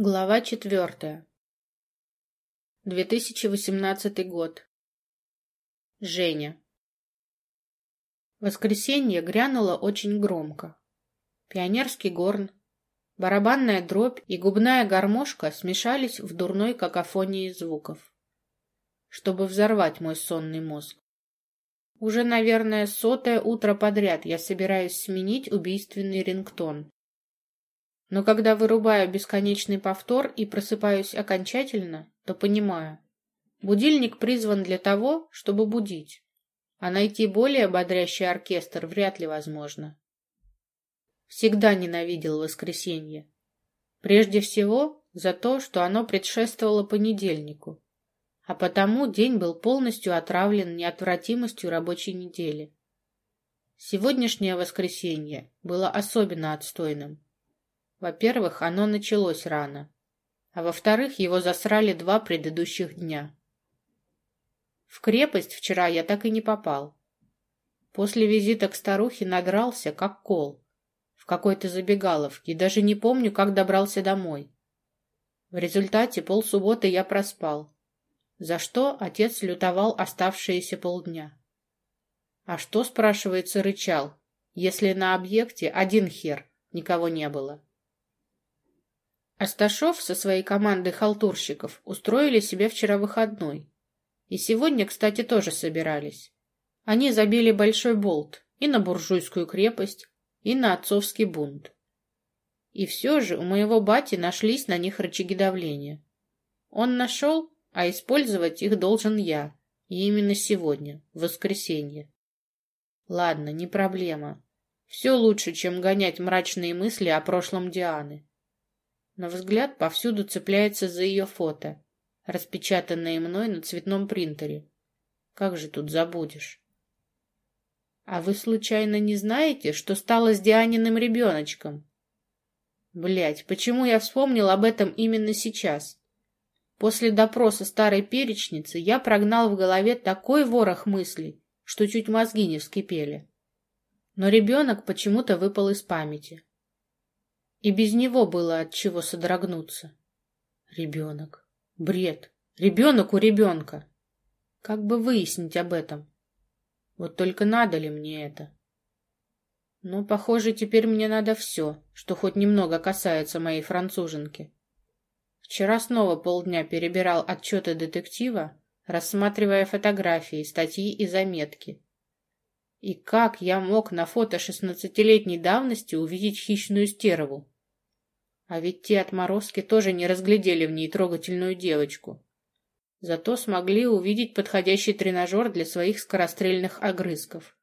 Глава четвертая. 2018 год. Женя. Воскресенье грянуло очень громко. Пионерский горн, барабанная дробь и губная гармошка смешались в дурной какофонии звуков, чтобы взорвать мой сонный мозг. Уже, наверное, сотое утро подряд я собираюсь сменить убийственный рингтон. Но когда вырубаю бесконечный повтор и просыпаюсь окончательно, то понимаю. Будильник призван для того, чтобы будить, а найти более бодрящий оркестр вряд ли возможно. Всегда ненавидел воскресенье. Прежде всего за то, что оно предшествовало понедельнику, а потому день был полностью отравлен неотвратимостью рабочей недели. Сегодняшнее воскресенье было особенно отстойным. Во-первых, оно началось рано. А во-вторых, его засрали два предыдущих дня. В крепость вчера я так и не попал. После визита к старухе надрался, как кол, в какой-то забегаловке, и даже не помню, как добрался домой. В результате полсубботы я проспал, за что отец лютовал оставшиеся полдня. А что, спрашивается, рычал, если на объекте один хер, никого не было? Асташов со своей командой халтурщиков устроили себе вчера выходной. И сегодня, кстати, тоже собирались. Они забили большой болт и на буржуйскую крепость, и на отцовский бунт. И все же у моего бати нашлись на них рычаги давления. Он нашел, а использовать их должен я. И именно сегодня, в воскресенье. Ладно, не проблема. Все лучше, чем гонять мрачные мысли о прошлом Дианы но взгляд повсюду цепляется за ее фото, распечатанное мной на цветном принтере. Как же тут забудешь? А вы случайно не знаете, что стало с Дианиным ребеночком? Блять, почему я вспомнил об этом именно сейчас? После допроса старой перечницы я прогнал в голове такой ворох мыслей, что чуть мозги не вскипели. Но ребенок почему-то выпал из памяти. И без него было от чего содрогнуться. Ребенок. Бред. Ребенок у ребенка. Как бы выяснить об этом? Вот только надо ли мне это? Ну, похоже, теперь мне надо все, что хоть немного касается моей француженки. Вчера снова полдня перебирал отчеты детектива, рассматривая фотографии, статьи и заметки. И как я мог на фото шестнадцатилетней давности увидеть хищную стерву? А ведь те отморозки тоже не разглядели в ней трогательную девочку. Зато смогли увидеть подходящий тренажер для своих скорострельных огрызков.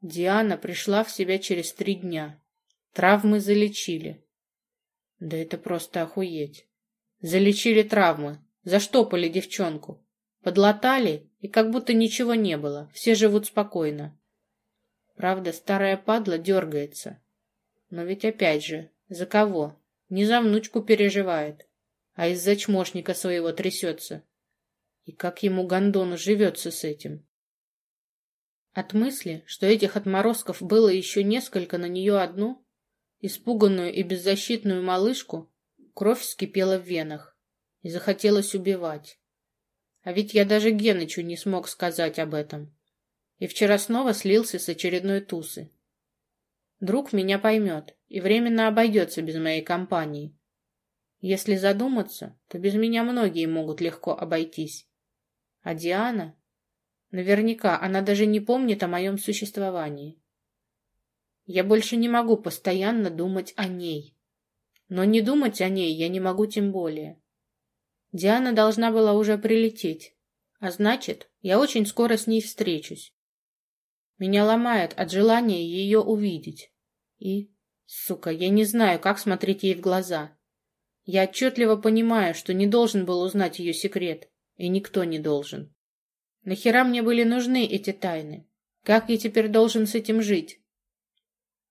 Диана пришла в себя через три дня. Травмы залечили. Да это просто охуеть. Залечили травмы, заштопали девчонку, подлатали, и как будто ничего не было, все живут спокойно. Правда, старая падла дергается. Но ведь опять же, за кого? Не за внучку переживает, а из-за чмошника своего трясется. И как ему, гондону, живется с этим? От мысли, что этих отморозков было еще несколько на нее одну, испуганную и беззащитную малышку, кровь вскипела в венах, и захотелось убивать. А ведь я даже Генычу не смог сказать об этом. И вчера снова слился с очередной тусы. Друг меня поймет и временно обойдется без моей компании. Если задуматься, то без меня многие могут легко обойтись. А Диана? Наверняка она даже не помнит о моем существовании. Я больше не могу постоянно думать о ней. Но не думать о ней я не могу тем более. Диана должна была уже прилететь, а значит, я очень скоро с ней встречусь. Меня ломает от желания ее увидеть. И, сука, я не знаю, как смотреть ей в глаза. Я отчетливо понимаю, что не должен был узнать ее секрет, и никто не должен. Нахера мне были нужны эти тайны? Как я теперь должен с этим жить?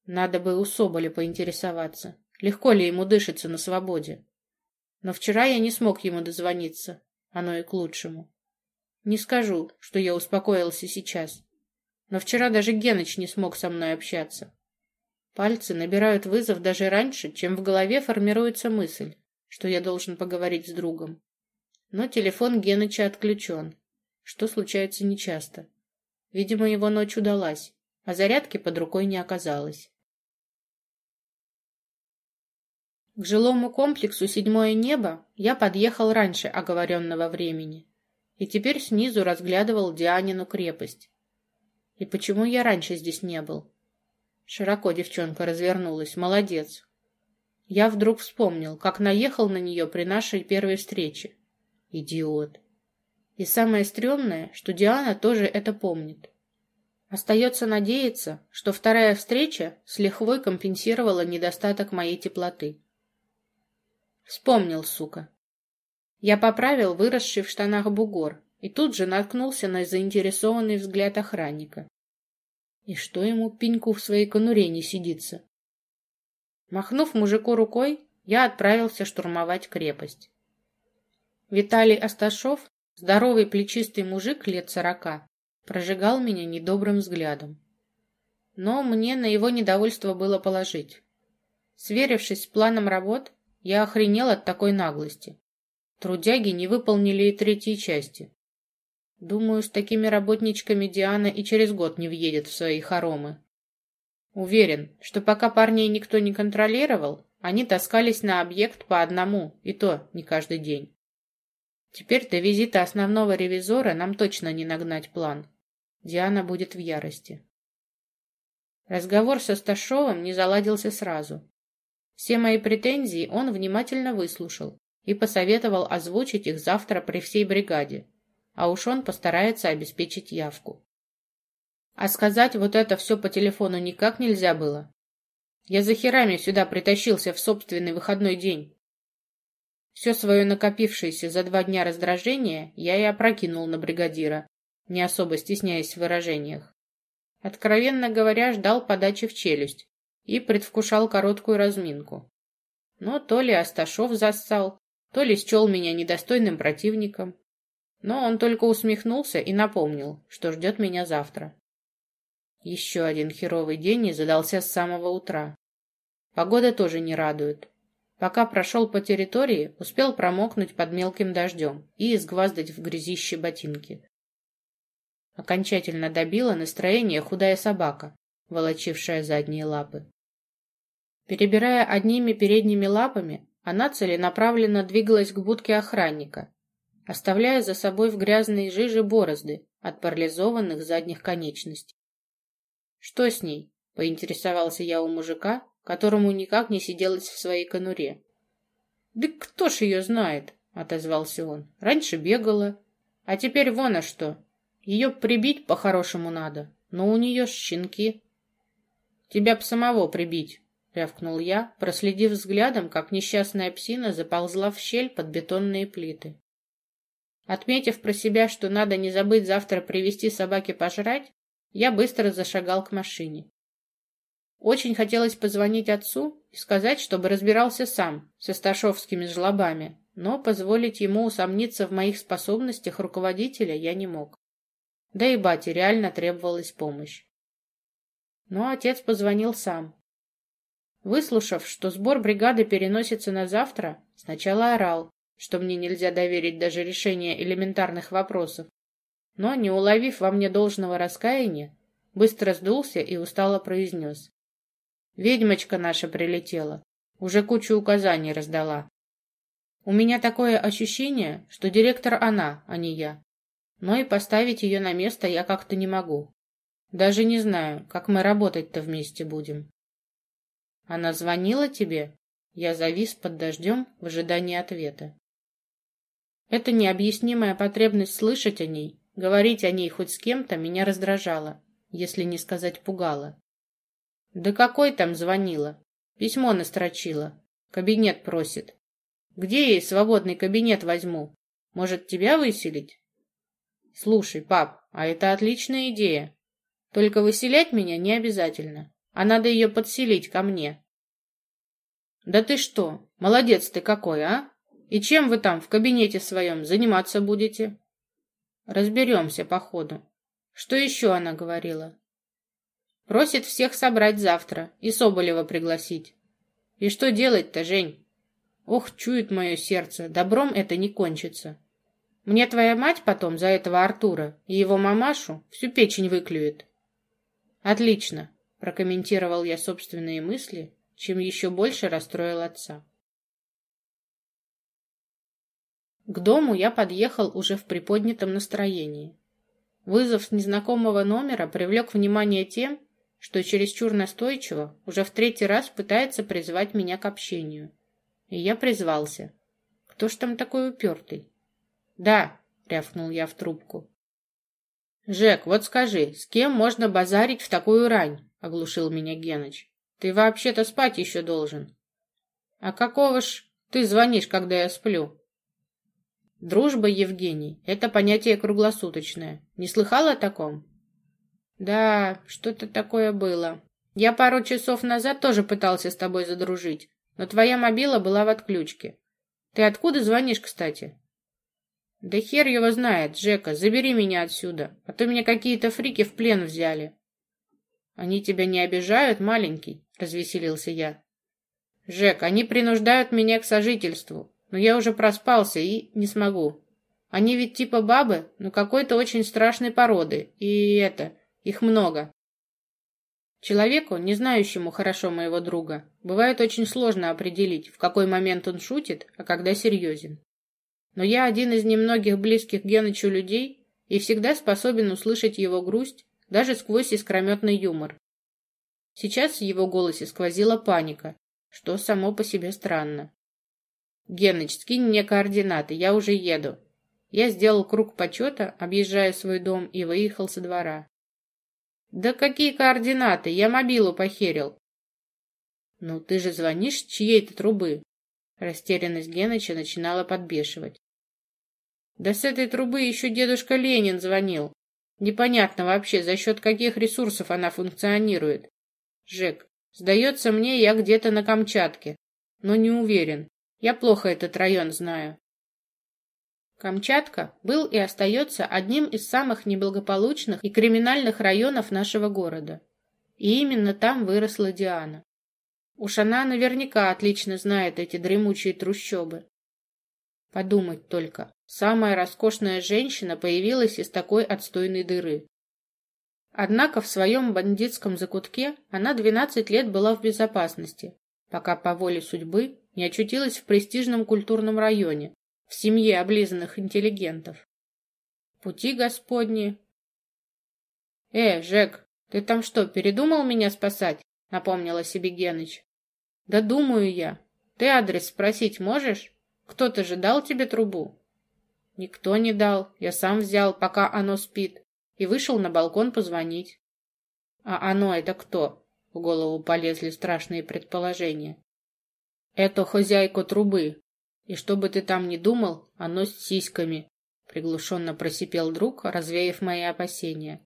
Надо бы у Соболя поинтересоваться, легко ли ему дышится на свободе. Но вчера я не смог ему дозвониться, оно и к лучшему. Не скажу, что я успокоился сейчас. Но вчера даже Геныч не смог со мной общаться. Пальцы набирают вызов даже раньше, чем в голове формируется мысль, что я должен поговорить с другом. Но телефон Геныча отключен, что случается нечасто. Видимо, его ночь удалась, а зарядки под рукой не оказалось. К жилому комплексу «Седьмое небо» я подъехал раньше оговоренного времени и теперь снизу разглядывал Дианину крепость. И почему я раньше здесь не был? Широко девчонка развернулась. Молодец. Я вдруг вспомнил, как наехал на нее при нашей первой встрече. Идиот. И самое стрёмное, что Диана тоже это помнит. Остается надеяться, что вторая встреча с лихвой компенсировала недостаток моей теплоты. Вспомнил, сука. Я поправил выросший в штанах бугор и тут же наткнулся на заинтересованный взгляд охранника. И что ему пеньку в своей конуре не сидится? Махнув мужику рукой, я отправился штурмовать крепость. Виталий Асташов, здоровый плечистый мужик лет сорока, прожигал меня недобрым взглядом. Но мне на его недовольство было положить. Сверившись с планом работ, я охренел от такой наглости. Трудяги не выполнили и третьей части. Думаю, с такими работничками Диана и через год не въедет в свои хоромы. Уверен, что пока парней никто не контролировал, они таскались на объект по одному, и то не каждый день. Теперь до визита основного ревизора нам точно не нагнать план. Диана будет в ярости. Разговор со Сташовым не заладился сразу. Все мои претензии он внимательно выслушал и посоветовал озвучить их завтра при всей бригаде, а уж он постарается обеспечить явку. А сказать вот это все по телефону никак нельзя было. Я за херами сюда притащился в собственный выходной день. Все свое накопившееся за два дня раздражение я и опрокинул на бригадира, не особо стесняясь в выражениях. Откровенно говоря, ждал подачи в челюсть, и предвкушал короткую разминку. Но то ли Асташов зассал, то ли счел меня недостойным противником. Но он только усмехнулся и напомнил, что ждет меня завтра. Еще один херовый день не задался с самого утра. Погода тоже не радует. Пока прошел по территории, успел промокнуть под мелким дождем и изгваздать в грязище ботинки. Окончательно добила настроение худая собака, волочившая задние лапы. Перебирая одними передними лапами, она целенаправленно двигалась к будке охранника, оставляя за собой в грязной жиже борозды от парализованных задних конечностей. «Что с ней?» — поинтересовался я у мужика, которому никак не сиделось в своей конуре. «Да кто ж ее знает?» — отозвался он. «Раньше бегала, а теперь вон а что. Ее прибить по-хорошему надо, но у нее щенки». «Тебя б самого прибить», рявкнул я, проследив взглядом, как несчастная псина заползла в щель под бетонные плиты. Отметив про себя, что надо не забыть завтра привезти собаке пожрать, я быстро зашагал к машине. Очень хотелось позвонить отцу и сказать, чтобы разбирался сам со сташовскими жлобами, но позволить ему усомниться в моих способностях руководителя я не мог. Да и бате реально требовалась помощь. Но отец позвонил сам, Выслушав, что сбор бригады переносится на завтра, сначала орал, что мне нельзя доверить даже решение элементарных вопросов, но, не уловив во мне должного раскаяния, быстро сдулся и устало произнес. «Ведьмочка наша прилетела, уже кучу указаний раздала. У меня такое ощущение, что директор она, а не я. Но и поставить ее на место я как-то не могу. Даже не знаю, как мы работать-то вместе будем». Она звонила тебе? Я завис под дождем в ожидании ответа. Эта необъяснимая потребность слышать о ней, говорить о ней хоть с кем-то меня раздражала, если не сказать пугала. Да какой там звонила? Письмо настрочила. Кабинет просит. Где ей свободный кабинет возьму? Может, тебя выселить? Слушай, пап, а это отличная идея. Только выселять меня не обязательно а надо ее подселить ко мне. Да ты что, молодец ты какой, а? И чем вы там в кабинете своем заниматься будете? Разберемся по ходу. Что еще она говорила? Просит всех собрать завтра и Соболева пригласить. И что делать-то, Жень? Ох, чует мое сердце, добром это не кончится. Мне твоя мать потом за этого Артура и его мамашу всю печень выклюет. Отлично, прокомментировал я собственные мысли, чем еще больше расстроил отца. К дому я подъехал уже в приподнятом настроении. Вызов с незнакомого номера привлек внимание тем, что чересчур настойчиво уже в третий раз пытается призвать меня к общению. И я призвался. Кто ж там такой упертый? Да, рявкнул я в трубку. Жек, вот скажи, с кем можно базарить в такую рань? Оглушил меня Геныч. Ты вообще-то спать еще должен. А какого ж ты звонишь, когда я сплю? Дружба, Евгений, это понятие круглосуточное. Не слыхал о таком? Да, что-то такое было. Я пару часов назад тоже пытался с тобой задружить, но твоя мобила была в отключке. Ты откуда звонишь, кстати? Да хер его знает, Жека, забери меня отсюда, а то меня какие-то фрики в плен взяли. Они тебя не обижают, маленький, развеселился я. Жек, они принуждают меня к сожительству, но я уже проспался и не смогу. Они ведь типа бабы, но какой-то очень страшной породы, и это, их много. Человеку, не знающему хорошо моего друга, бывает очень сложно определить, в какой момент он шутит, а когда серьезен. Но я один из немногих близких Генычу людей и всегда способен услышать его грусть даже сквозь искрометный юмор. Сейчас в его голосе сквозила паника, что само по себе странно. «Геныч, скинь мне координаты, я уже еду». Я сделал круг почета, объезжая свой дом, и выехал со двора. Да какие координаты? Я мобилу похерил. Ну, ты же звонишь чьей-то трубы. Растерянность Геныча начинала подбешивать. Да с этой трубы еще дедушка Ленин звонил. Непонятно вообще, за счет каких ресурсов она функционирует. Жек, сдается мне, я где-то на Камчатке, но не уверен. Я плохо этот район знаю. Камчатка был и остается одним из самых неблагополучных и криминальных районов нашего города. И именно там выросла Диана. Уж она наверняка отлично знает эти дремучие трущобы. Подумать только, самая роскошная женщина появилась из такой отстойной дыры. Однако в своем бандитском закутке она 12 лет была в безопасности, пока по воле судьбы не очутилась в престижном культурном районе, в семье облизанных интеллигентов. Пути Господни. Э, Жек, ты там что, передумал меня спасать? Напомнила себе Геныч. Да думаю я. Ты адрес спросить можешь? Кто-то же дал тебе трубу? Никто не дал. Я сам взял, пока оно спит. И вышел на балкон позвонить. А оно это кто? В голову полезли страшные предположения. Это хозяйка трубы, и что бы ты там ни думал, оно с сиськами, приглушенно просипел друг, развеяв мои опасения.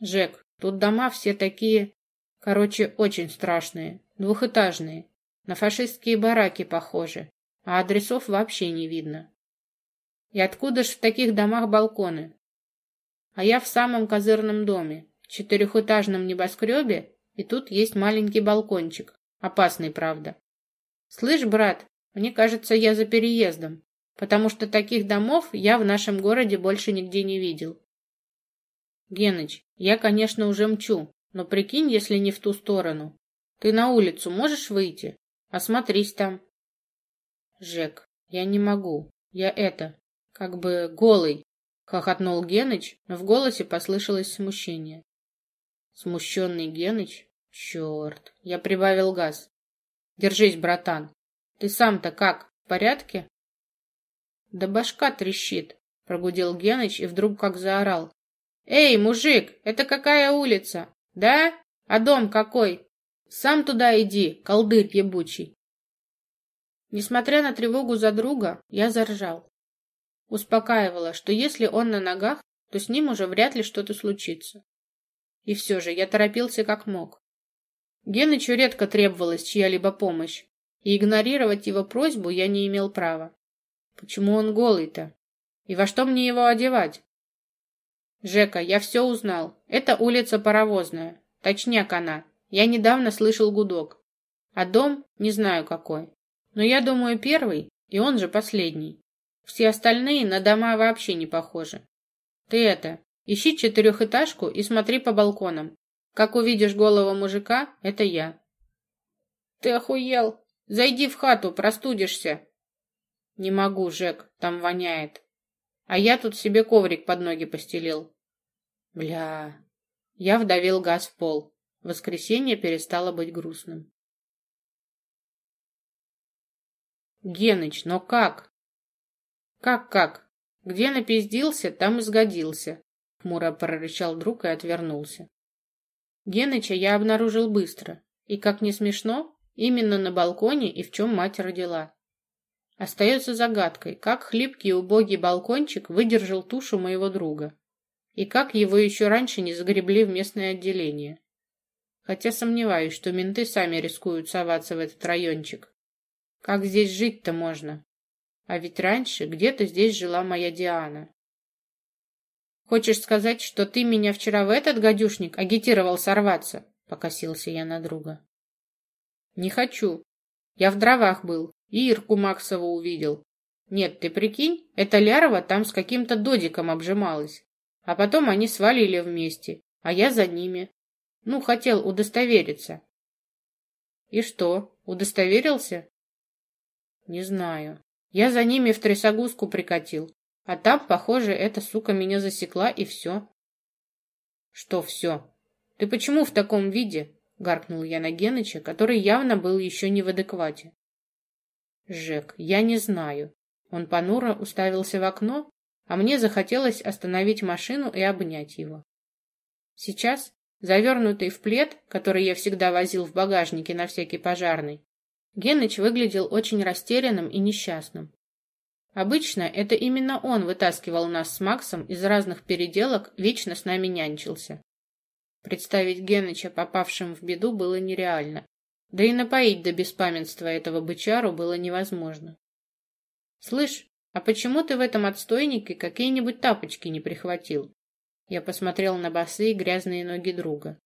Жек, тут дома все такие, короче, очень страшные, двухэтажные, на фашистские бараки похожи, а адресов вообще не видно. И откуда ж в таких домах балконы? А я в самом козырном доме, четырехэтажном небоскребе, и тут есть маленький балкончик, опасный, правда. Слышь, брат, мне кажется, я за переездом, потому что таких домов я в нашем городе больше нигде не видел. Геныч, я, конечно, уже мчу, но прикинь, если не в ту сторону. Ты на улицу можешь выйти? Осмотрись там. Жек, я не могу. Я это, как бы голый, хохотнул Геныч, но в голосе послышалось смущение. Смущенный Геныч? Черт, я прибавил газ. Держись, братан, ты сам-то как, в порядке? Да башка трещит, прогудел Геныч и вдруг как заорал. Эй, мужик, это какая улица? Да? А дом какой? Сам туда иди, колдырь ебучий. Несмотря на тревогу за друга, я заржал. Успокаивала, что если он на ногах, то с ним уже вряд ли что-то случится. И все же я торопился как мог. Генычу редко требовалась чья-либо помощь, и игнорировать его просьбу я не имел права. Почему он голый-то? И во что мне его одевать? Жека, я все узнал. Это улица Паровозная. Точняк она. Я недавно слышал гудок. А дом не знаю какой. Но я думаю первый, и он же последний. Все остальные на дома вообще не похожи. Ты это, ищи четырехэтажку и смотри по балконам. Как увидишь голого мужика, это я. Ты охуел? Зайди в хату, простудишься. Не могу, Жек, там воняет. А я тут себе коврик под ноги постелил. Бля. Я вдавил газ в пол. Воскресенье перестало быть грустным. Геныч, но как? Как-как? Где напиздился, там и сгодился. Хмуро прорычал друг и отвернулся. Геныча я обнаружил быстро. И, как не смешно, именно на балконе и в чем мать родила. Остается загадкой, как хлипкий и убогий балкончик выдержал тушу моего друга. И как его еще раньше не загребли в местное отделение. Хотя сомневаюсь, что менты сами рискуют соваться в этот райончик. Как здесь жить-то можно? А ведь раньше где-то здесь жила моя Диана. Хочешь сказать, что ты меня вчера в этот гадюшник агитировал сорваться? Покосился я на друга. Не хочу. Я в дровах был, и Ирку Максову увидел. Нет, ты прикинь, эта Лярова там с каким-то додиком обжималась. А потом они свалили вместе, а я за ними. Ну, хотел удостовериться. И что, удостоверился? Не знаю. Я за ними в трясогузку прикатил. А там, похоже, эта сука меня засекла, и все. Что все? Ты почему в таком виде? Гаркнул я на Геныча, который явно был еще не в адеквате. Жек, я не знаю. Он понуро уставился в окно, а мне захотелось остановить машину и обнять его. Сейчас, завернутый в плед, который я всегда возил в багажнике на всякий пожарный, Геныч выглядел очень растерянным и несчастным. Обычно это именно он вытаскивал нас с Максом из разных переделок, вечно с нами нянчился. Представить Геныча попавшим в беду было нереально. Да и напоить до беспамятства этого бычару было невозможно. «Слышь, а почему ты в этом отстойнике какие-нибудь тапочки не прихватил?» Я посмотрел на босые грязные ноги друга.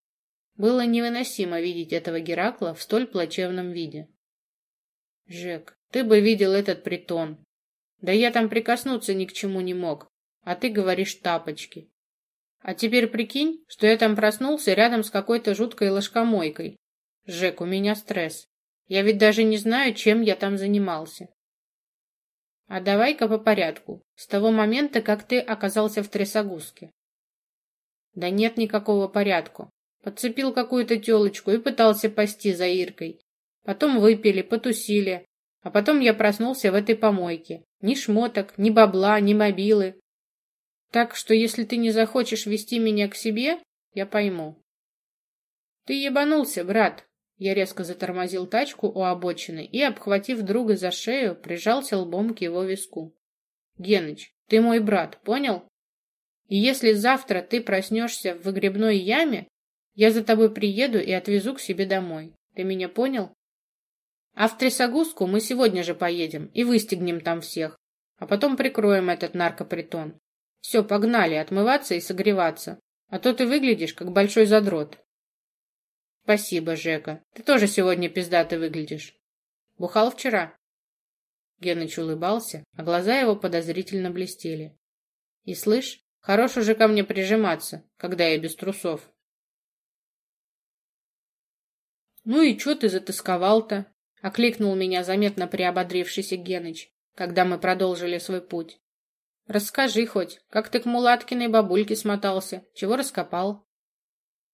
Было невыносимо видеть этого Геракла в столь плачевном виде. «Жек, ты бы видел этот притон. Да я там прикоснуться ни к чему не мог, а ты говоришь тапочки. А теперь прикинь, что я там проснулся рядом с какой-то жуткой ложкомойкой. Жек, у меня стресс. Я ведь даже не знаю, чем я там занимался. А давай-ка по порядку, с того момента, как ты оказался в трясогузке. Да нет никакого порядка. Подцепил какую-то телочку и пытался пасти за Иркой. Потом выпили, потусили. А потом я проснулся в этой помойке. Ни шмоток, ни бабла, ни мобилы. Так что если ты не захочешь вести меня к себе, я пойму. Ты ебанулся, брат. Я резко затормозил тачку у обочины и, обхватив друга за шею, прижался лбом к его виску. Геныч, ты мой брат, понял? И если завтра ты проснешься в выгребной яме, я за тобой приеду и отвезу к себе домой. Ты меня понял? А в Трясогузку мы сегодня же поедем и выстегнем там всех, а потом прикроем этот наркопритон. Все, погнали отмываться и согреваться, а то ты выглядишь как большой задрот. Спасибо, Жека. Ты тоже сегодня пиздато выглядишь. Бухал вчера? Геныч улыбался, а глаза его подозрительно блестели. И слышь, хорош уже ко мне прижиматься, когда я без трусов. Ну и чё ты затасковал-то? Окликнул меня заметно приободрившийся Геныч, когда мы продолжили свой путь. Расскажи хоть, как ты к мулаткиной бабульке смотался, чего раскопал?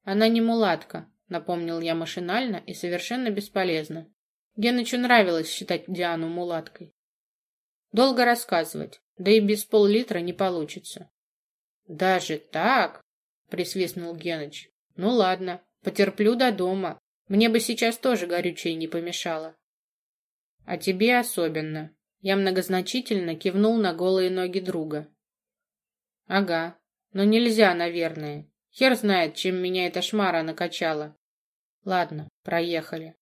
Она не мулатка, напомнил я машинально и совершенно бесполезно. Генычу нравилось считать Диану мулаткой. Долго рассказывать, да и без пол-литра не получится. Даже так? присвистнул Геныч. Ну ладно, потерплю до дома, мне бы сейчас тоже горючее не помешало. А тебе особенно. Я многозначительно кивнул на голые ноги друга. Ага, но нельзя, наверное. Хер знает, чем меня эта шмара накачала. Ладно, проехали.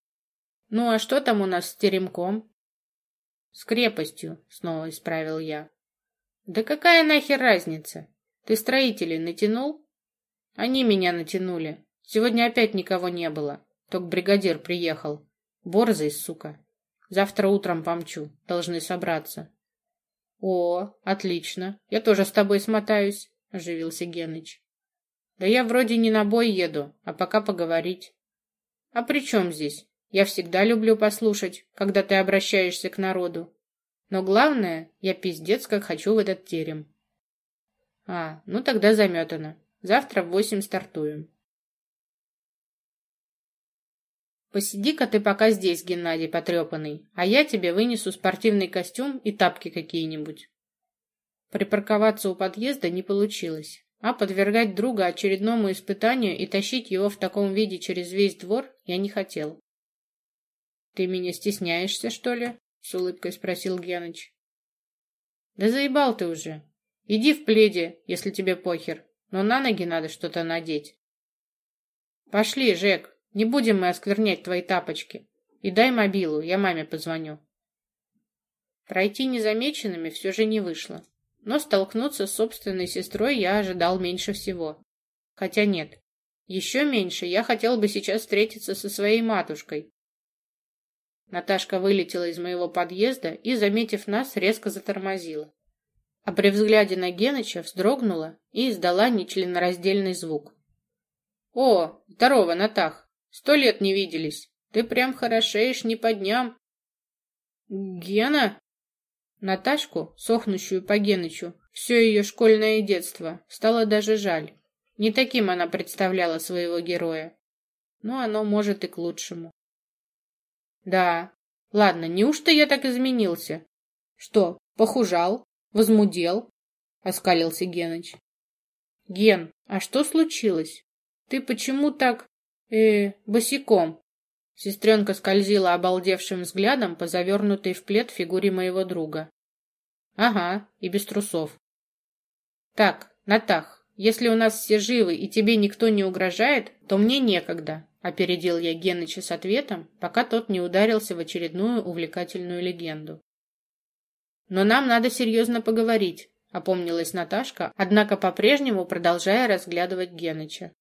Ну а что там у нас с теремком? С крепостью, снова исправил я. Да какая нахер разница? Ты строителей натянул? Они меня натянули. Сегодня опять никого не было. Только бригадир приехал. Борзый, сука. Завтра утром помчу. Должны собраться. О, отлично. Я тоже с тобой смотаюсь, оживился Геныч. Да я вроде не на бой еду, а пока поговорить. А при чем здесь? Я всегда люблю послушать, когда ты обращаешься к народу. Но главное, я пиздец как хочу в этот терем. А, ну тогда заметано. Завтра в восемь стартуем. Посиди-ка ты пока здесь, Геннадий потрепанный, а я тебе вынесу спортивный костюм и тапки какие-нибудь. Припарковаться у подъезда не получилось, а подвергать друга очередному испытанию и тащить его в таком виде через весь двор я не хотел. — Ты меня стесняешься, что ли? — с улыбкой спросил Геныч. — Да заебал ты уже. Иди в пледе, если тебе похер, но на ноги надо что-то надеть. — Пошли, Жек, не будем мы осквернять твои тапочки. И дай мобилу, я маме позвоню. Пройти незамеченными все же не вышло. Но столкнуться с собственной сестрой я ожидал меньше всего. Хотя нет. Еще меньше я хотел бы сейчас встретиться со своей матушкой. Наташка вылетела из моего подъезда и, заметив нас, резко затормозила. А при взгляде на Геныча вздрогнула и издала нечленораздельный звук. «О, здорово, Натах!» Сто лет не виделись. Ты прям хорошеешь не по дням. Гена? Наташку, сохнущую по Генычу, все ее школьное детство, стало даже жаль. Не таким она представляла своего героя. Но оно может и к лучшему. Да. Ладно, неужто я так изменился? Что, похужал? Возмудел? Оскалился Геныч. Ген, а что случилось? Ты почему так э босиком. Сестренка скользила обалдевшим взглядом по завернутой в плед фигуре моего друга. Ага, и без трусов. Так, Натах, если у нас все живы и тебе никто не угрожает, то мне некогда, опередил я Геныча с ответом, пока тот не ударился в очередную увлекательную легенду. Но нам надо серьезно поговорить, опомнилась Наташка, однако по-прежнему продолжая разглядывать Геныча.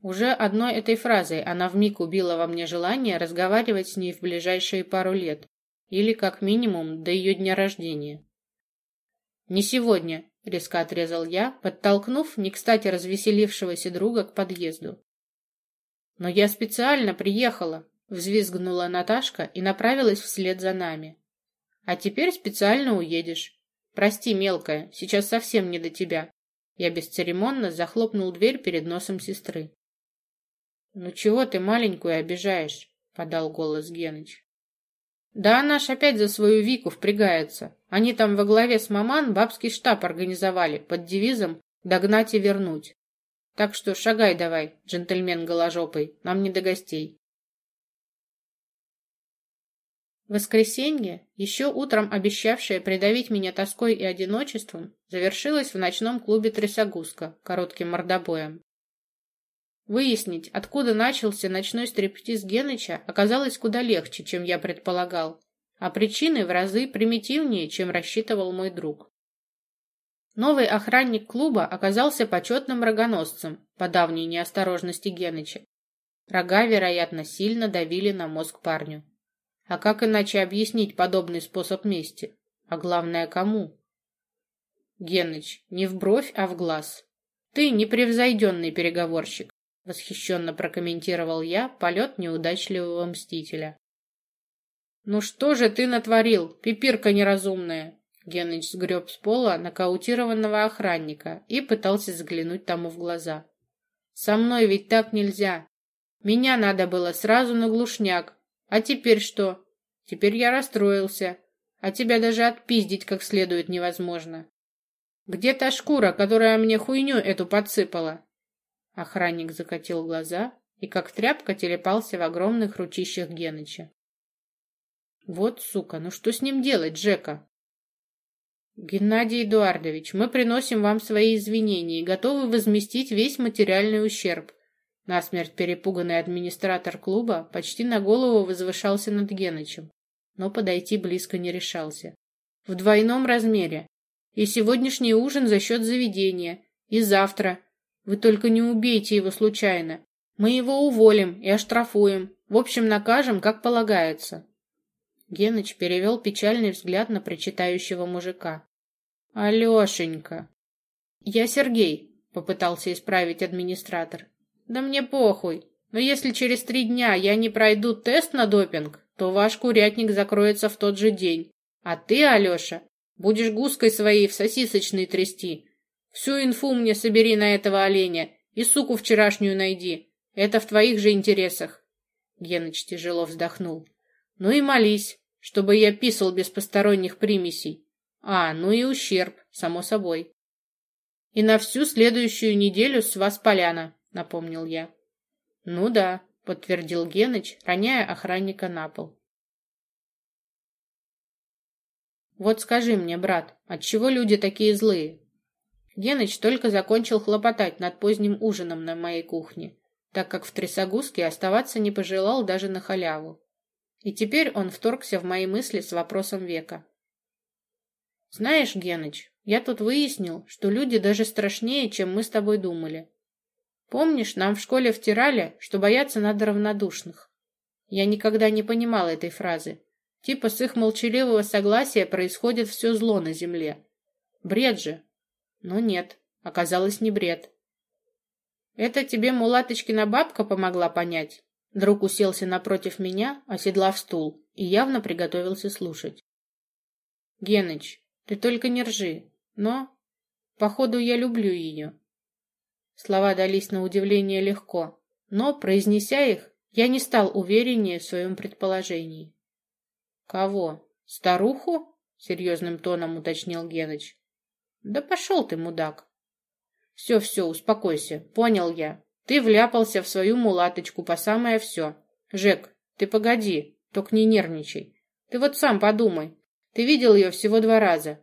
Уже одной этой фразой она вмиг убила во мне желание разговаривать с ней в ближайшие пару лет, или как минимум до ее дня рождения. «Не сегодня», — резко отрезал я, подтолкнув не кстати развеселившегося друга к подъезду. «Но я специально приехала», — взвизгнула Наташка и направилась вслед за нами. «А теперь специально уедешь. Прости, мелкая, сейчас совсем не до тебя». Я бесцеремонно захлопнул дверь перед носом сестры. «Ну чего ты маленькую обижаешь?» — подал голос Геныч. «Да она ж опять за свою Вику впрягается. Они там во главе с маман бабский штаб организовали под девизом «Догнать и вернуть». Так что шагай давай, джентльмен голожопый, нам не до гостей. Воскресенье, еще утром обещавшее придавить меня тоской и одиночеством, завершилось в ночном клубе Трясогузка коротким мордобоем. Выяснить, откуда начался ночной стриптиз Геныча, оказалось куда легче, чем я предполагал, а причины в разы примитивнее, чем рассчитывал мой друг. Новый охранник клуба оказался почетным рогоносцем по давней неосторожности Геныча. Рога, вероятно, сильно давили на мозг парню. А как иначе объяснить подобный способ мести? А главное, кому? Геныч, не в бровь, а в глаз. Ты непревзойденный переговорщик. Восхищенно прокомментировал я полет неудачливого мстителя. «Ну что же ты натворил, пипирка неразумная?» Геныч сгреб с пола нокаутированного охранника и пытался заглянуть тому в глаза. «Со мной ведь так нельзя. Меня надо было сразу на глушняк. А теперь что? Теперь я расстроился. А тебя даже отпиздить как следует невозможно. Где та шкура, которая мне хуйню эту подсыпала?» Охранник закатил глаза и как тряпка телепался в огромных ручищах Геныча. Вот, сука, ну что с ним делать, Джека? Геннадий Эдуардович, мы приносим вам свои извинения и готовы возместить весь материальный ущерб. Насмерть перепуганный администратор клуба почти на голову возвышался над Генычем, но подойти близко не решался. В двойном размере. И сегодняшний ужин за счет заведения, и завтра, вы только не убейте его случайно. Мы его уволим и оштрафуем. В общем, накажем, как полагается. Геныч перевел печальный взгляд на причитающего мужика. Алешенька. Я Сергей, попытался исправить администратор. Да мне похуй. Но если через три дня я не пройду тест на допинг, то ваш курятник закроется в тот же день. А ты, Алеша, будешь гуской своей в сосисочной трясти. Всю инфу мне собери на этого оленя и суку вчерашнюю найди. Это в твоих же интересах. Геныч тяжело вздохнул. Ну и молись, чтобы я писал без посторонних примесей. А, ну и ущерб, само собой. И на всю следующую неделю с вас поляна, напомнил я. Ну да, подтвердил Геныч, роняя охранника на пол. Вот скажи мне, брат, отчего люди такие злые? Геныч только закончил хлопотать над поздним ужином на моей кухне, так как в Трясогузке оставаться не пожелал даже на халяву. И теперь он вторгся в мои мысли с вопросом века. Знаешь, Геныч, я тут выяснил, что люди даже страшнее, чем мы с тобой думали. Помнишь, нам в школе втирали, что бояться надо равнодушных? Я никогда не понимал этой фразы. Типа с их молчаливого согласия происходит все зло на земле. Бред же. Но нет, оказалось не бред. Это тебе мулаточкина бабка помогла понять? Друг уселся напротив меня, оседлав стул, и явно приготовился слушать. Геныч, ты только не ржи, но... Походу, я люблю ее. Слова дались на удивление легко, но, произнеся их, я не стал увереннее в своем предположении. «Кого? Старуху?» — серьезным тоном уточнил Геныч. «Да пошел ты, мудак!» «Все-все, успокойся, понял я. Ты вляпался в свою мулаточку по самое все. Жек, ты погоди, только не нервничай. Ты вот сам подумай. Ты видел ее всего два раза.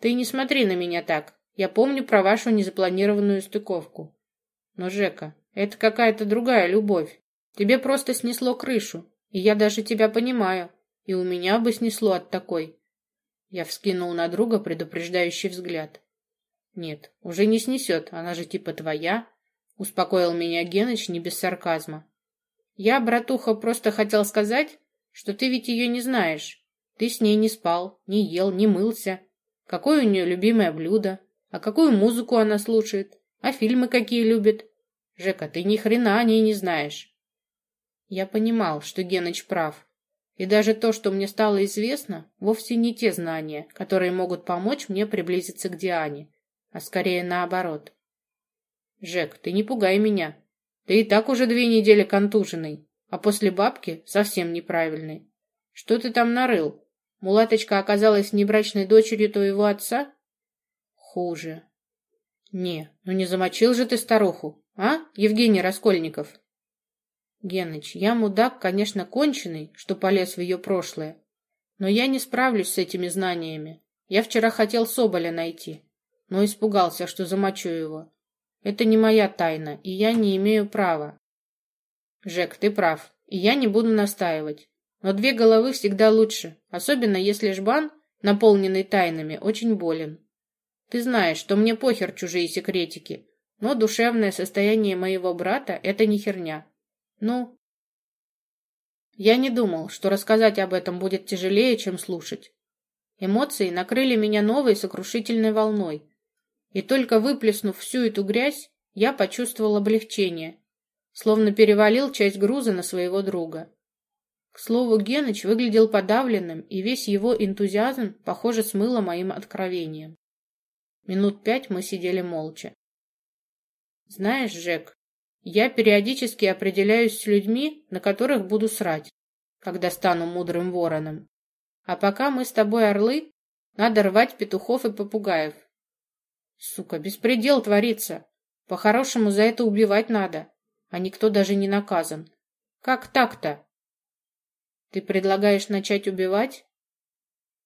Ты не смотри на меня так. Я помню про вашу незапланированную стыковку. Но, Жека, это какая-то другая любовь. Тебе просто снесло крышу. И я даже тебя понимаю. И у меня бы снесло от такой. Я вскинул на друга предупреждающий взгляд. Нет, уже не снесет, она же типа твоя. Успокоил меня Геныч не без сарказма. Я, братуха, просто хотел сказать, что ты ведь ее не знаешь. Ты с ней не спал, не ел, не мылся. Какое у нее любимое блюдо? А какую музыку она слушает? А фильмы какие любит? Жека, ты ни хрена о ней не знаешь. Я понимал, что Геныч прав. И даже то, что мне стало известно, вовсе не те знания, которые могут помочь мне приблизиться к Диане, а скорее наоборот. Жек, ты не пугай меня. Ты и так уже две недели контуженный, а после бабки совсем неправильный. Что ты там нарыл? Мулаточка оказалась небрачной дочерью твоего отца? Хуже. Не, ну не замочил же ты старуху, а, Евгений Раскольников? Геныч, я мудак, конечно, конченый, что полез в ее прошлое. Но я не справлюсь с этими знаниями. Я вчера хотел Соболя найти, но испугался, что замочу его. Это не моя тайна, и я не имею права. Жек, ты прав, и я не буду настаивать. Но две головы всегда лучше, особенно если жбан, наполненный тайнами, очень болен. Ты знаешь, что мне похер чужие секретики, но душевное состояние моего брата — это не херня. Ну? Я не думал, что рассказать об этом будет тяжелее, чем слушать. Эмоции накрыли меня новой сокрушительной волной. И только выплеснув всю эту грязь, я почувствовал облегчение, словно перевалил часть груза на своего друга. К слову, Геныч выглядел подавленным, и весь его энтузиазм, похоже, смыло моим откровением. Минут пять мы сидели молча. Знаешь, Жек, я периодически определяюсь с людьми, на которых буду срать, когда стану мудрым вороном. А пока мы с тобой орлы, надо рвать петухов и попугаев. Сука, беспредел творится. По-хорошему за это убивать надо, а никто даже не наказан. Как так-то? Ты предлагаешь начать убивать?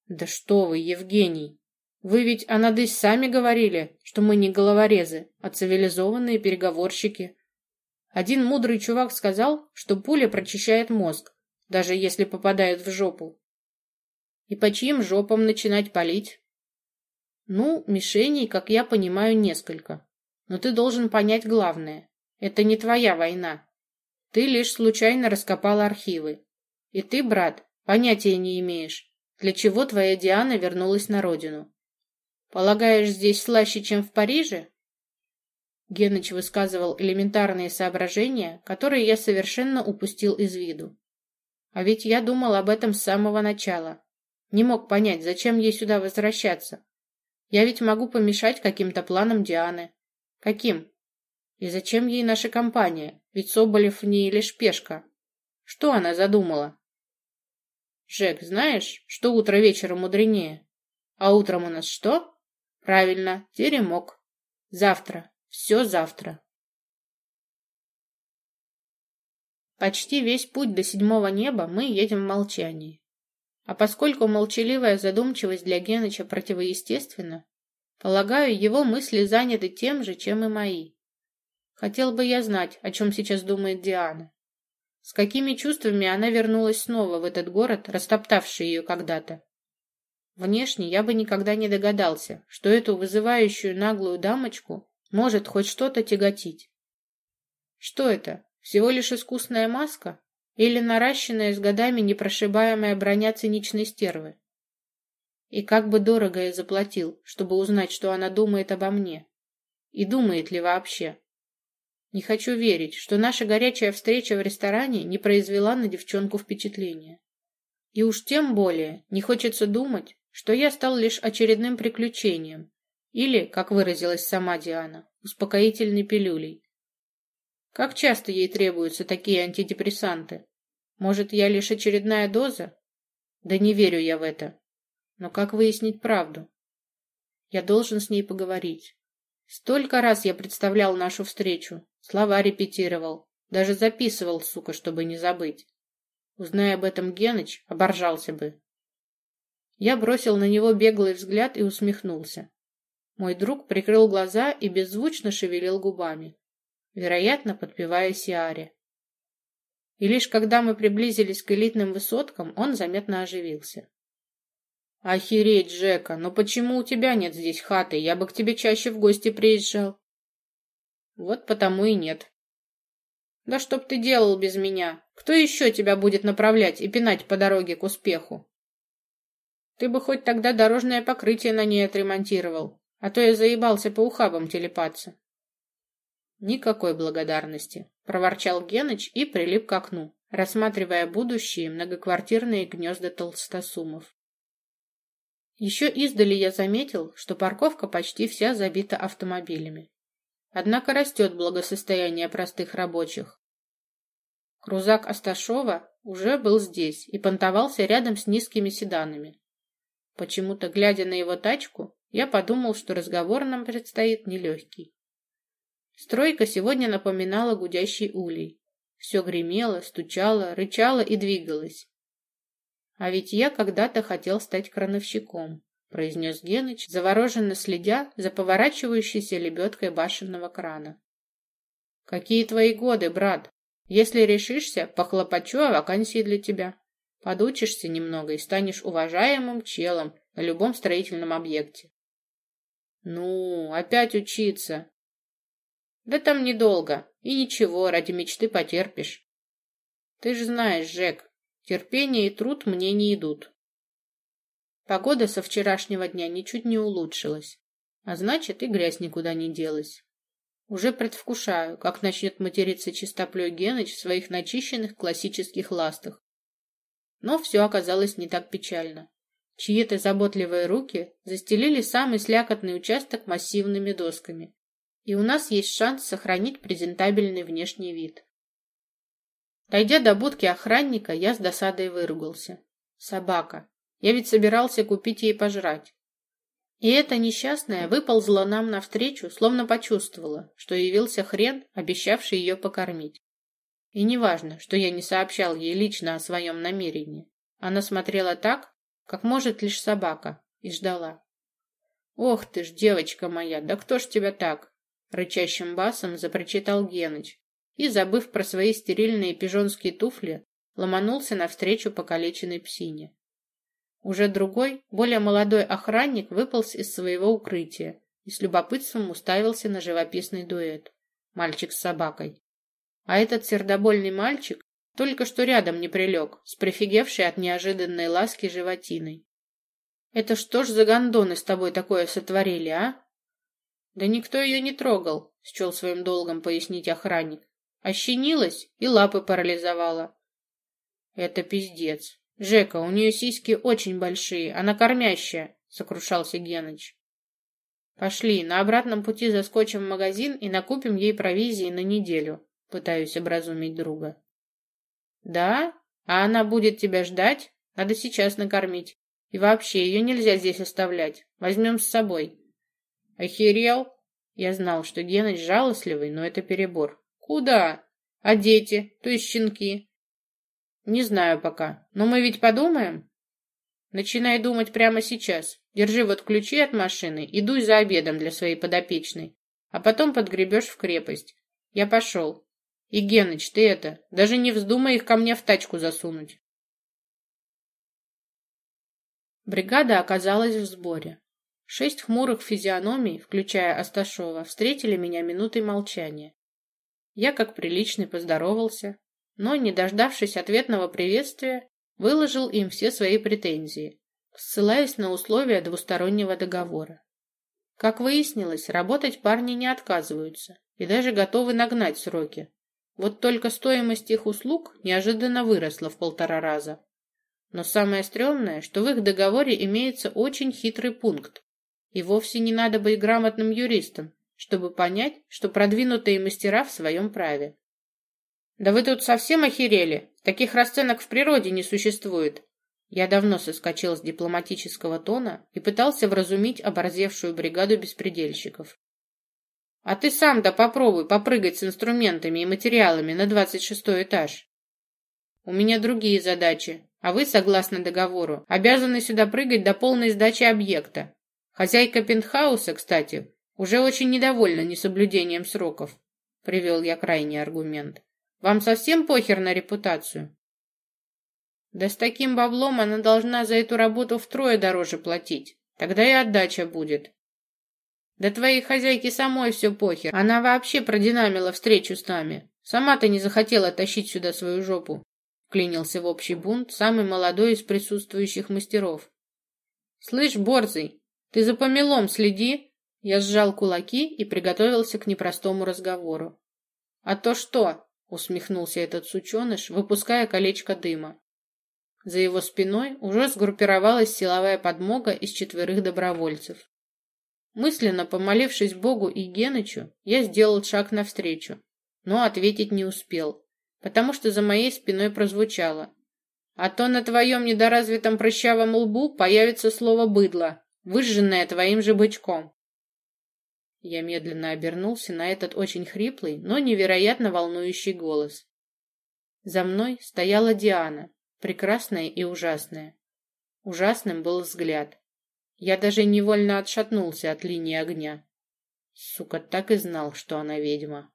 Да что вы, Евгений! Вы ведь, Анадысь, сами говорили, что мы не головорезы, а цивилизованные переговорщики. Один мудрый чувак сказал, что пуля прочищает мозг, даже если попадает в жопу. И по чьим жопам начинать палить? Ну, мишеней, как я понимаю, несколько. Но ты должен понять главное. Это не твоя война. Ты лишь случайно раскопал архивы. И ты, брат, понятия не имеешь, для чего твоя Диана вернулась на родину. Полагаешь, здесь слаще, чем в Париже? Геныч высказывал элементарные соображения, которые я совершенно упустил из виду. А ведь я думал об этом с самого начала. Не мог понять, зачем ей сюда возвращаться. Я ведь могу помешать каким-то планам Дианы. Каким? И зачем ей наша компания? Ведь Соболев в ней лишь пешка. Что она задумала? Жек, знаешь, что утро вечера мудренее? А утром у нас что? Правильно, теремок. Завтра. Все завтра. Почти весь путь до седьмого неба мы едем в молчании. А поскольку молчаливая задумчивость для Геныча противоестественна, полагаю, его мысли заняты тем же, чем и мои. Хотел бы я знать, о чем сейчас думает Диана. С какими чувствами она вернулась снова в этот город, растоптавший ее когда-то. Внешне я бы никогда не догадался, что эту вызывающую наглую дамочку может хоть что-то тяготить. Что это? Всего лишь искусная маска? Или наращенная с годами непрошибаемая броня циничной стервы? И как бы дорого я заплатил, чтобы узнать, что она думает обо мне. И думает ли вообще. Не хочу верить, что наша горячая встреча в ресторане не произвела на девчонку впечатления. И уж тем более не хочется думать, что я стал лишь очередным приключением или, как выразилась сама Диана, успокоительной пилюлей. Как часто ей требуются такие антидепрессанты? Может, я лишь очередная доза? Да не верю я в это. Но как выяснить правду? Я должен с ней поговорить. Столько раз я представлял нашу встречу, слова репетировал, даже записывал, сука, чтобы не забыть. Узная об этом Геныч, оборжался бы. Я бросил на него беглый взгляд и усмехнулся. Мой друг прикрыл глаза и беззвучно шевелил губами, вероятно, подпевая Сиаре. И лишь когда мы приблизились к элитным высоткам, он заметно оживился. «Охереть, Жека, но почему у тебя нет здесь хаты? Я бы к тебе чаще в гости приезжал». «Вот потому и нет». «Да чтоб ты делал без меня? Кто еще тебя будет направлять и пинать по дороге к успеху?» «Ты бы хоть тогда дорожное покрытие на ней отремонтировал, а то я заебался по ухабам телепаться». «Никакой благодарности», — проворчал Геныч и прилип к окну, рассматривая будущие многоквартирные гнезда толстосумов. Еще издали я заметил, что парковка почти вся забита автомобилями. Однако растет благосостояние простых рабочих. Крузак Асташова уже был здесь и понтовался рядом с низкими седанами. Почему-то, глядя на его тачку, я подумал, что разговор нам предстоит нелегкий. Стройка сегодня напоминала гудящий улей. Все гремело, стучало, рычало и двигалось. А ведь я когда-то хотел стать крановщиком, произнес Геныч, завороженно следя за поворачивающейся лебедкой башенного крана. Какие твои годы, брат? Если решишься, похлопочу о вакансии для тебя. Подучишься немного и станешь уважаемым челом на любом строительном объекте. Ну, опять учиться. Да там недолго. И ничего, ради мечты потерпишь. Ты же знаешь, Жек, Терпение и труд мне не идут. Погода со вчерашнего дня ничуть не улучшилась, а значит и грязь никуда не делась. Уже предвкушаю, как начнет материться чистоплей Геныч в своих начищенных классических ластах. Но все оказалось не так печально. Чьи-то заботливые руки застелили самый слякотный участок массивными досками, и у нас есть шанс сохранить презентабельный внешний вид. Дойдя до будки охранника, я с досадой выругался. Собака. Я ведь собирался купить ей пожрать. И эта несчастная выползла нам навстречу, словно почувствовала, что явился хрен, обещавший ее покормить. И неважно, что я не сообщал ей лично о своем намерении. Она смотрела так, как может лишь собака, и ждала. «Ох ты ж, девочка моя, да кто ж тебя так?» Рычащим басом запрочитал Геныч, и, забыв про свои стерильные пижонские туфли, ломанулся навстречу покалеченной псине. Уже другой, более молодой охранник выполз из своего укрытия и с любопытством уставился на живописный дуэт. Мальчик с собакой. а этот сердобольный мальчик только что рядом не прилег, с прифигевшей от неожиданной ласки животиной. Это что ж за гондоны с тобой такое сотворили, а? Да никто ее не трогал, счел своим долгом пояснить охранник. Ощенилась и лапы парализовала. Это пиздец. Жека, у нее сиськи очень большие, она кормящая, сокрушался Геныч. Пошли, на обратном пути заскочим в магазин и накупим ей провизии на неделю, пытаюсь образумить друга. Да? А она будет тебя ждать? Надо сейчас накормить. И вообще, ее нельзя здесь оставлять. Возьмем с собой. Охерел? Я знал, что Геныч жалостливый, но это перебор. Куда? А дети, то есть щенки? Не знаю пока, но мы ведь подумаем. Начинай думать прямо сейчас. Держи вот ключи от машины и дуй за обедом для своей подопечной, а потом подгребешь в крепость. Я пошел. И, Геныч, ты это, даже не вздумай их ко мне в тачку засунуть. Бригада оказалась в сборе. Шесть хмурых физиономий, включая Асташова, встретили меня минутой молчания. Я, как приличный, поздоровался, но, не дождавшись ответного приветствия, выложил им все свои претензии, ссылаясь на условия двустороннего договора. Как выяснилось, работать парни не отказываются и даже готовы нагнать сроки. Вот только стоимость их услуг неожиданно выросла в полтора раза. Но самое стрёмное, что в их договоре имеется очень хитрый пункт. И вовсе не надо быть грамотным юристом, чтобы понять, что продвинутые мастера в своем праве. «Да вы тут совсем охерели? Таких расценок в природе не существует!» Я давно соскочил с дипломатического тона и пытался вразумить оборзевшую бригаду беспредельщиков. «А ты сам-то попробуй попрыгать с инструментами и материалами на двадцать шестой этаж. У меня другие задачи, а вы, согласно договору, обязаны сюда прыгать до полной сдачи объекта. Хозяйка пентхауса, кстати, уже очень недовольна несоблюдением сроков. Привел я крайний аргумент. Вам совсем похер на репутацию? Да с таким баблом она должна за эту работу втрое дороже платить. Тогда и отдача будет. Да твоей хозяйке самой все похер. Она вообще продинамила встречу с нами. Сама ты не захотела тащить сюда свою жопу вклинился в общий бунт самый молодой из присутствующих мастеров. «Слышь, Борзый, ты за помелом следи!» Я сжал кулаки и приготовился к непростому разговору. «А то что?» — усмехнулся этот сученыш, выпуская колечко дыма. За его спиной уже сгруппировалась силовая подмога из четверых добровольцев. Мысленно помолившись Богу и Генычу, я сделал шаг навстречу, но ответить не успел потому что за моей спиной прозвучало. А то на твоем недоразвитом прыщавом лбу появится слово «быдло», выжженное твоим же бычком. Я медленно обернулся на этот очень хриплый, но невероятно волнующий голос. За мной стояла Диана, прекрасная и ужасная. Ужасным был взгляд. Я даже невольно отшатнулся от линии огня. Сука, так и знал, что она ведьма.